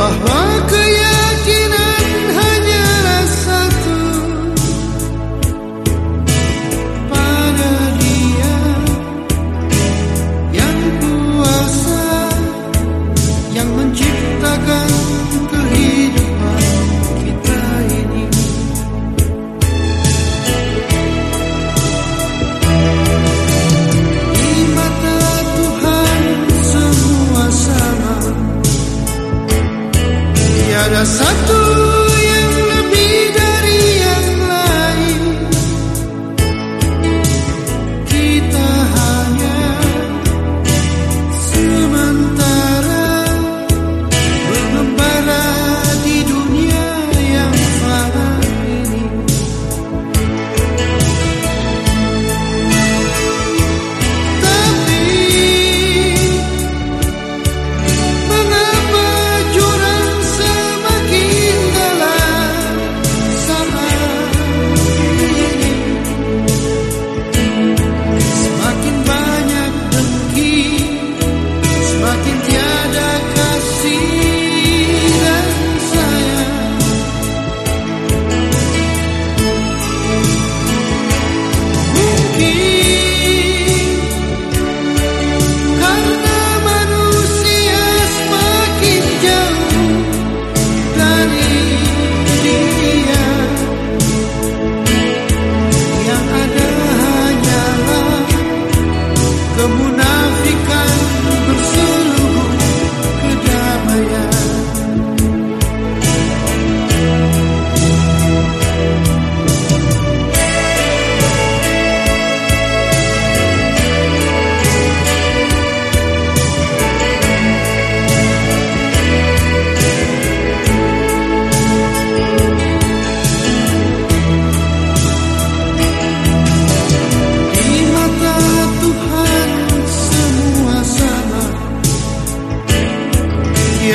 bahwa keyakinan hanyalah satu pada Dia yang kuasa yang menciptakan. Para Saturno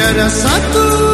tiada satu